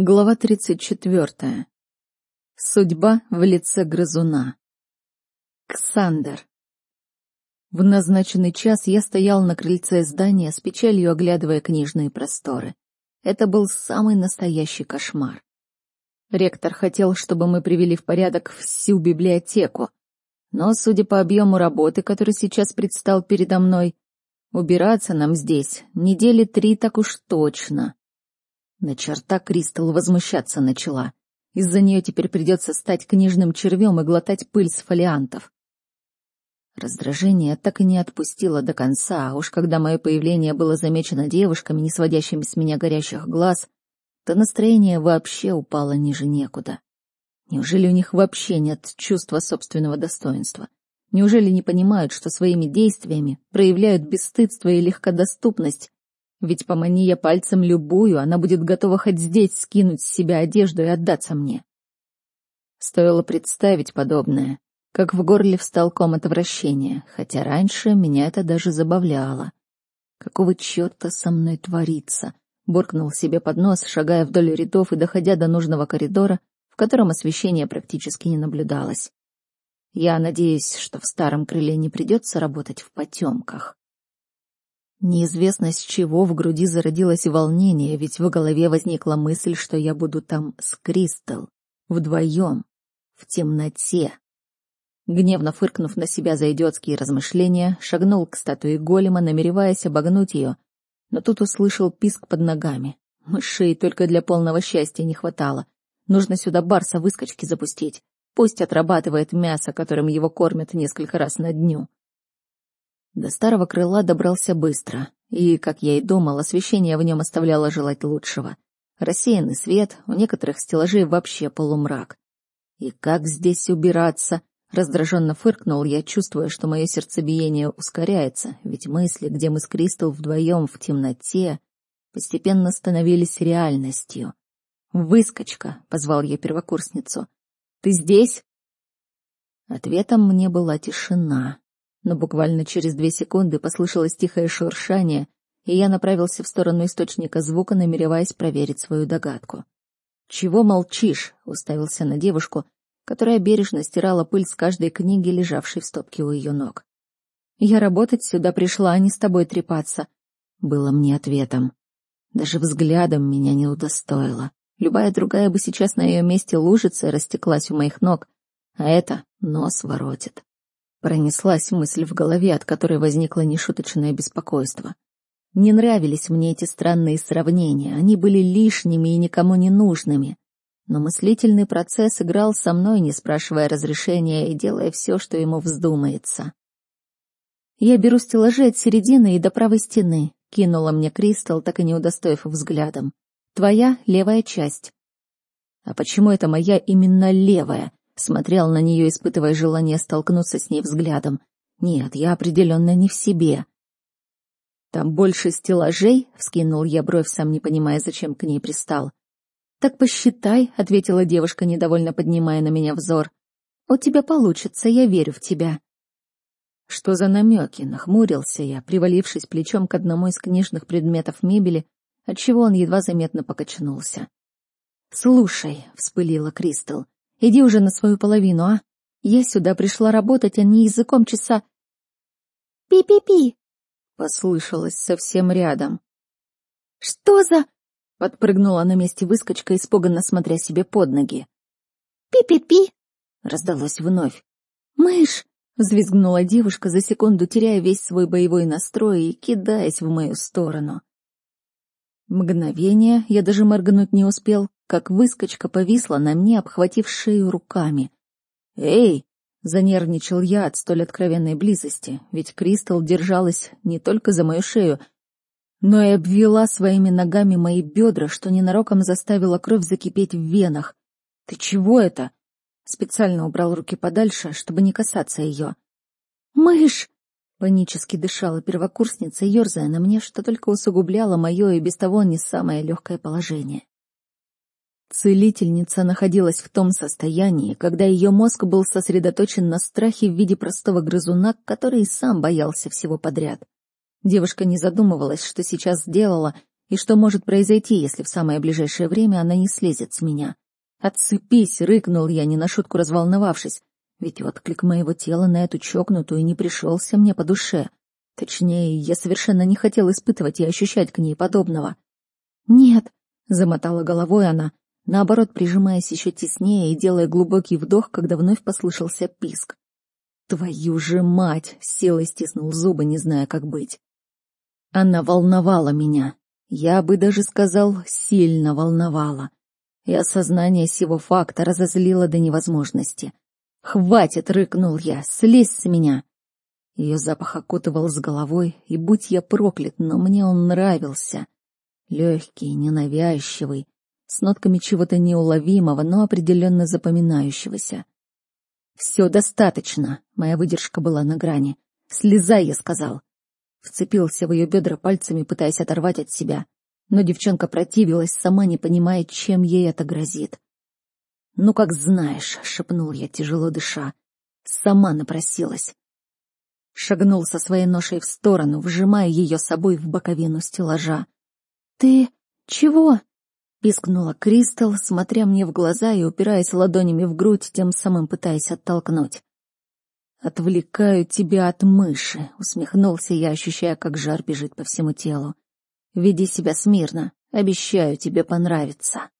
Глава 34. Судьба в лице грызуна. Ксандер. В назначенный час я стоял на крыльце здания, с печалью оглядывая книжные просторы. Это был самый настоящий кошмар. Ректор хотел, чтобы мы привели в порядок всю библиотеку, но, судя по объему работы, который сейчас предстал передо мной, убираться нам здесь недели три так уж точно. На черта Кристал возмущаться начала. Из-за нее теперь придется стать книжным червем и глотать пыль с фолиантов. Раздражение так и не отпустило до конца, а уж когда мое появление было замечено девушками, не сводящими с меня горящих глаз, то настроение вообще упало ниже некуда. Неужели у них вообще нет чувства собственного достоинства? Неужели не понимают, что своими действиями проявляют бесстыдство и легкодоступность, ведь помани я пальцем любую, она будет готова хоть здесь скинуть с себя одежду и отдаться мне. Стоило представить подобное, как в горле встал ком отвращения, хотя раньше меня это даже забавляло. Какого черта со мной творится? Буркнул себе под нос, шагая вдоль рядов и доходя до нужного коридора, в котором освещения практически не наблюдалось. Я надеюсь, что в старом крыле не придется работать в потемках. Неизвестно с чего в груди зародилось волнение, ведь в голове возникла мысль, что я буду там с Кристал, вдвоем, в темноте. Гневно фыркнув на себя за идиотские размышления, шагнул к статуе голема, намереваясь обогнуть ее, но тут услышал писк под ногами. Мышей только для полного счастья не хватало. Нужно сюда барса выскочки запустить. Пусть отрабатывает мясо, которым его кормят несколько раз на дню. До старого крыла добрался быстро, и, как я и думал, освещение в нем оставляло желать лучшего. Рассеянный свет, у некоторых стеллажей вообще полумрак. И как здесь убираться? Раздраженно фыркнул я, чувствуя, что мое сердцебиение ускоряется, ведь мысли, где мы с Кристал вдвоем в темноте, постепенно становились реальностью. «Выскочка!» — позвал я первокурсницу. «Ты здесь?» Ответом мне была тишина но буквально через две секунды послышалось тихое шуршание, и я направился в сторону источника звука, намереваясь проверить свою догадку. «Чего молчишь?» — уставился на девушку, которая бережно стирала пыль с каждой книги, лежавшей в стопке у ее ног. «Я работать сюда пришла, а не с тобой трепаться», — было мне ответом. Даже взглядом меня не удостоило. Любая другая бы сейчас на ее месте лужица растеклась у моих ног, а это нос воротит. Пронеслась мысль в голове, от которой возникло нешуточное беспокойство. Не нравились мне эти странные сравнения, они были лишними и никому не нужными. Но мыслительный процесс играл со мной, не спрашивая разрешения и делая все, что ему вздумается. «Я беру стеллажи от середины и до правой стены», — кинула мне Кристал, так и не удостоив взглядом. «Твоя левая часть». «А почему это моя именно левая?» Смотрел на нее, испытывая желание столкнуться с ней взглядом. Нет, я определенно не в себе. Там больше стеллажей, вскинул я бровь, сам не понимая, зачем к ней пристал. Так посчитай, ответила девушка, недовольно поднимая на меня взор. У тебя получится, я верю в тебя. Что за намеки? Нахмурился я, привалившись плечом к одному из книжных предметов мебели, отчего он едва заметно покачнулся. «Слушай», — вспылила Кристал, Иди уже на свою половину, а? Я сюда пришла работать, а не языком часа... «Пи-пи-пи!» — послышалось совсем рядом. «Что за...» — подпрыгнула на месте выскочка, испуганно смотря себе под ноги. «Пи-пи-пи!» — раздалось вновь. «Мышь!» — взвизгнула девушка, за секунду теряя весь свой боевой настрой и кидаясь в мою сторону. Мгновение я даже моргнуть не успел, как выскочка повисла на мне, обхватив шею руками. «Эй!» — занервничал я от столь откровенной близости, ведь Кристал держалась не только за мою шею, но и обвела своими ногами мои бедра, что ненароком заставила кровь закипеть в венах. «Ты чего это?» Специально убрал руки подальше, чтобы не касаться ее. «Мышь!» — панически дышала первокурсница, ерзая на мне, что только усугубляло мое и без того не самое легкое положение. Целительница находилась в том состоянии, когда ее мозг был сосредоточен на страхе в виде простого грызуна, который и сам боялся всего подряд. Девушка не задумывалась, что сейчас сделала, И что может произойти, если в самое ближайшее время она не слезет с меня? «Отцепись!» — рыкнул я, не на шутку разволновавшись. Ведь отклик моего тела на эту чокнутую не пришелся мне по душе. Точнее, я совершенно не хотел испытывать и ощущать к ней подобного. «Нет!» — замотала головой она, наоборот прижимаясь еще теснее и делая глубокий вдох, когда вновь послышался писк. «Твою же мать!» — силой стиснул зубы, не зная, как быть. Она волновала меня. Я бы даже сказал, сильно волновала и осознание сего факта разозлило до невозможности. «Хватит!» — рыкнул я. «Слезь с меня!» Ее запах окутывал с головой, и будь я проклят, но мне он нравился. Легкий, ненавязчивый, с нотками чего-то неуловимого, но определенно запоминающегося. «Все достаточно!» — моя выдержка была на грани. «Слезай!» — я сказал. Вцепился в ее бедра пальцами, пытаясь оторвать от себя но девчонка противилась, сама не понимая, чем ей это грозит. «Ну, как знаешь», — шепнул я, тяжело дыша. Сама напросилась. Шагнул со своей ношей в сторону, вжимая ее собой в боковину стеллажа. «Ты чего?» — пискнула Кристал, смотря мне в глаза и упираясь ладонями в грудь, тем самым пытаясь оттолкнуть. «Отвлекаю тебя от мыши», — усмехнулся я, ощущая, как жар бежит по всему телу. Веди себя смирно. Обещаю, тебе понравится.